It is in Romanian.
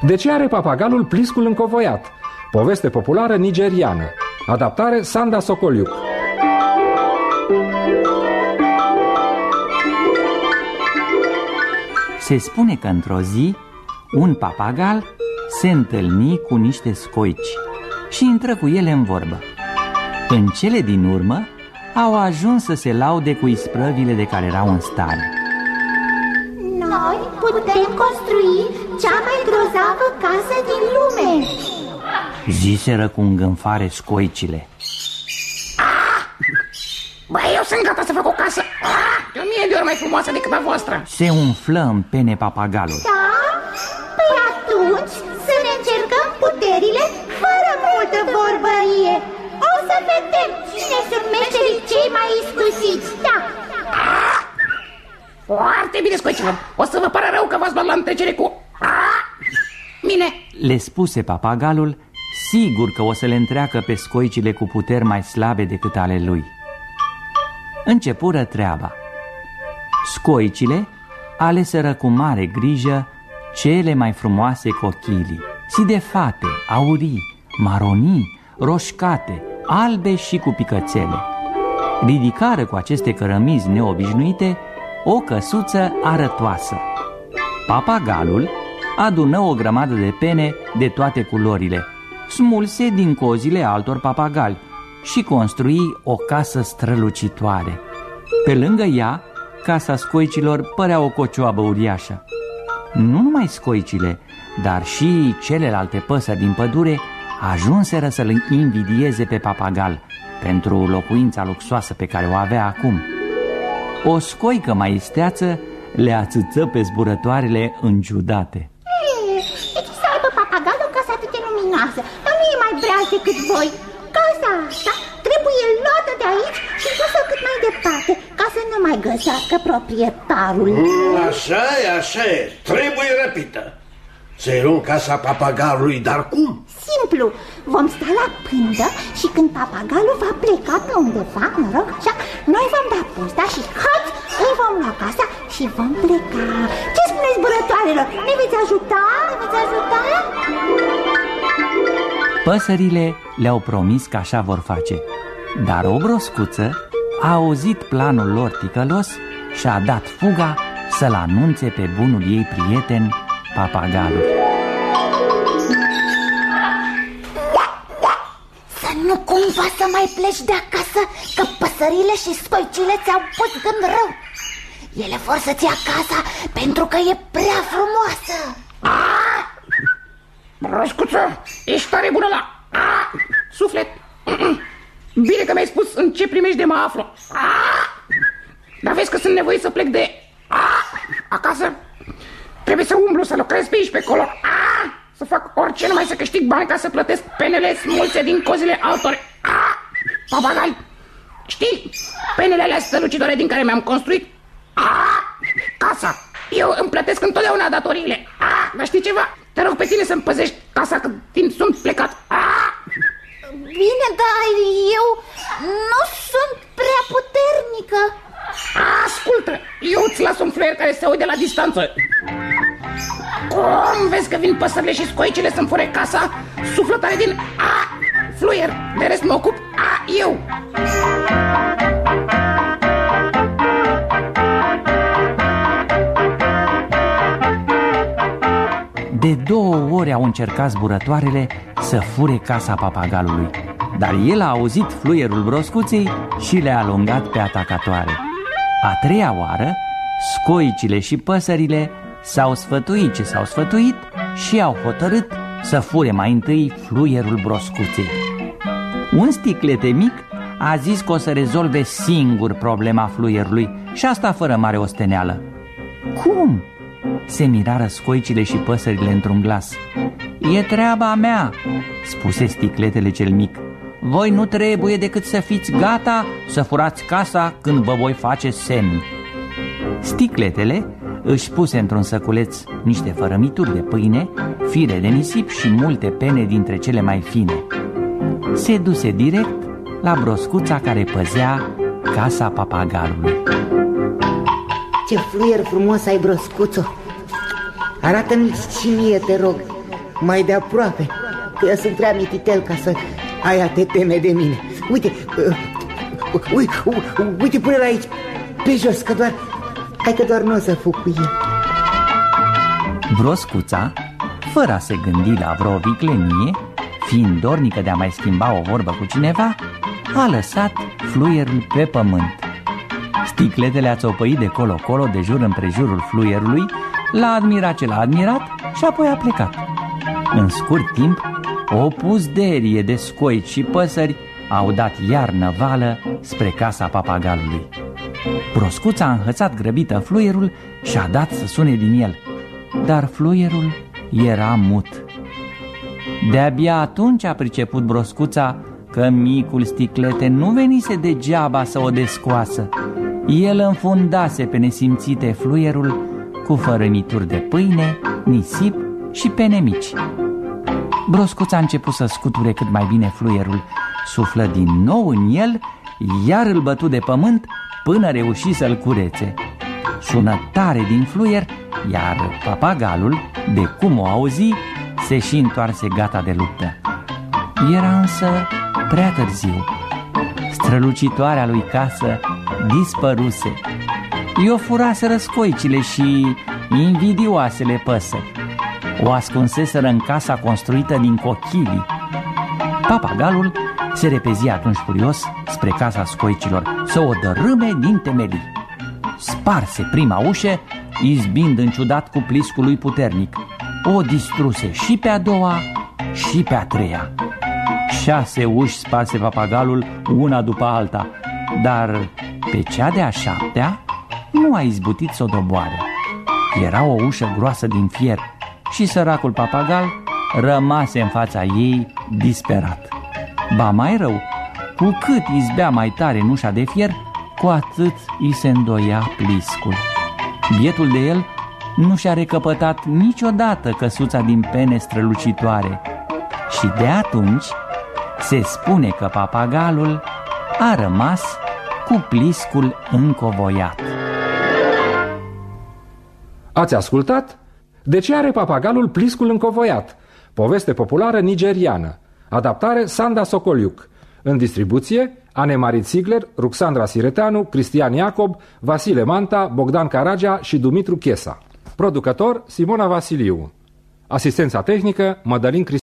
De ce are papagalul pliscul încovoiat? Poveste populară nigeriană. Adaptare Sanda Socoliuc. Se spune că într-o zi un papagal se întâlni cu niște scoici și intră cu ele în vorbă. În cele din urmă au ajuns să se laude cu isprăvile de care erau în stare. Noi putem construi cea mai grozavă casă din lume. Ziseră cu îngânfare scoicile. Băi, eu sunt gata să fac o casă. Ah, De o mie de ori mai frumoasă decât a voastră. Se umflă în pene papagalul. Da? Păi atunci să ne încercăm puterile fără multă vorbărie. O să vedem cine sunt meșterii cei mai iscusiți, da ah, Foarte bine, scoicilor O să vă pară rău că v-ați luat la întrecere cu ah, mine. Le spuse papagalul Sigur că o să le întreacă pe scoicile cu puteri mai slabe decât ale lui. Începură treaba. Scoicile aleseră cu mare grijă cele mai frumoase cochilii. Si de fate, aurii, maronii, roșcate, albe și cu picățele. Ridicară cu aceste cărămizi neobișnuite o căsuță arătoasă Papagalul adună o grămadă de pene de toate culorile smulse din cozile altor papagali și construi o casă strălucitoare. Pe lângă ea, casa scoicilor părea o cocioabă uriașă. Nu numai scoicile, dar și celelalte păsări din pădure ajunseră să-l invidieze pe papagal pentru locuința luxoasă pe care o avea acum. O scoică mai isteață le ațăță pe zburătoarele îngiudate. Deci să aibă papagalul casa atât de luminoasă? Dar nu e mai breaz decât voi. Casa asta trebuie luată de aici și dusă cât mai departe Ca să nu mai găsească proprietarul. Mm, Așa e, așa e, trebuie răpită să-i luăm casa papagalului, dar cum? Simplu, vom sta la pândă și când papagalul va pleca pe undeva, mă rog, așa, noi vom da posta și hot, îi vom lua casa și vom pleca. Ce spuneți, bărătoarelor? Ne veți ajuta? Ne veți ajuta? Păsările le-au promis că așa vor face, dar o broscuță a auzit planul lor ticălos și a dat fuga să-l anunțe pe bunul ei prieten, papagalul. Să nu cumva să mai pleci de acasă, că păsările și scoicile ți-au pus gând rău. Ele vor să-ți ia casa pentru că e prea frumoasă. Broscuță, ești tare bună la... Suflet. Bine că mi-ai spus în ce primești de mă aflu. Dar vezi că sunt nevoit să plec de... Acasă Trebuie să umblu, să lucrez pe aici, pe acolo. Ah! Să fac orice, numai să câștig bani ca să plătesc penele smulse din cozile altor. Ah! Papagal! Știi? Penele alea strălucitoare din care mi-am construit ah! casa. Eu îmi plătesc întotdeauna datoriile. Ah! Dar știi ceva? Te rog pe tine să-mi păzești casa când timp sunt plecat. Ah! Bine, dar eu nu sunt prea puternică. Ascultă, eu îți las un fluier care se aude la distanță. Cum vezi că vin păsările și scoicile să-mi fure casa? Suflă tare din a, fluier. De rest mă ocup a, eu. De două ori au încercat zburătoarele să fure casa papagalului, dar el a auzit fluierul broscuței și le-a alungat pe atacatoare. A treia oară, scoicile și păsările s-au sfătuit ce s-au sfătuit și au hotărât să fure mai întâi fluierul broscuței. Un sticlete mic a zis că o să rezolve singur problema fluierului și asta fără mare osteneală. Cum? Se mirară scoicile și păsările într-un glas. E treaba mea, spuse sticletele cel mic. Voi nu trebuie decât să fiți gata să furați casa când vă voi face semn. Sticletele își puse într-un săculeț niște fărămituri de pâine, fire de nisip și multe pene dintre cele mai fine. Se duse direct la broscuța care păzea casa papagalului. Ce fluier frumos ai, broscuțo! Arată-mi și mie, te rog. mai de aproape Că eu sunt prea mititel ca să aia te teme de mine Uite, uh, uite, uite pune-l aici, pe jos, că doar, hai că doar nu o să fug cu el Broscuța, fără a se gândi la vreo viclenie, fiind dornică de a mai schimba o vorbă cu cineva, a lăsat fluierul pe pământ. Sticletele a țopăit de colo-colo de jur împrejurul fluierului, l-a admirat ce l-a admirat și apoi a plecat. În scurt timp, o puzderie de scoici și păsări au dat iar năvală spre casa papagalului. Proscuța a înhățat grăbită fluierul și a dat să sune din el, dar fluierul era mut. De-abia atunci a priceput broscuța că micul sticlete nu venise degeaba să o descoasă. El înfundase pe nesimțite fluierul cu fărămituri de pâine, nisip și pene mici. Broscuța a început să scuture cât mai bine fluierul, suflă din nou în el, iar îl bătu de pământ până reuși să-l curețe. Sună tare din fluier, iar papagalul, de cum o auzi, se și întoarse gata de luptă. Era însă prea târziu. Strălucitoarea lui casă dispăruse. I-o furase răscoicile și invidioasele păsări. O ascunseseră în casa construită din cochilii. Papagalul se repezi atunci furios spre casa scoicilor să o dărâme din temelii. Sparse prima ușă, izbind în ciudat cu pliscul lui puternic. O distruse și pe a doua și pe a treia. Șase uși sparse papagalul una după alta, dar pe cea de-a șaptea nu a izbutit să o doboare. Era o ușă groasă din fier și săracul papagal rămase în fața ei disperat. Ba mai rău, cu cât izbea mai tare în ușa de fier, cu atât îi se îndoia pliscul. Bietul de el nu și-a recăpătat niciodată căsuța din pene strălucitoare și de atunci se spune că papagalul a rămas cu pliscul încovoiat. Ați ascultat? De ce are papagalul pliscul încovoiat? Poveste populară nigeriană. Adaptare Sanda Socoliuc. În distribuție Anemarit Sigler, Ruxandra Sireteanu, Cristian Iacob, Vasile Manta, Bogdan Caragea și Dumitru Chesa. Producător Simona Vasiliu. Asistența tehnică Mădălin Cristian.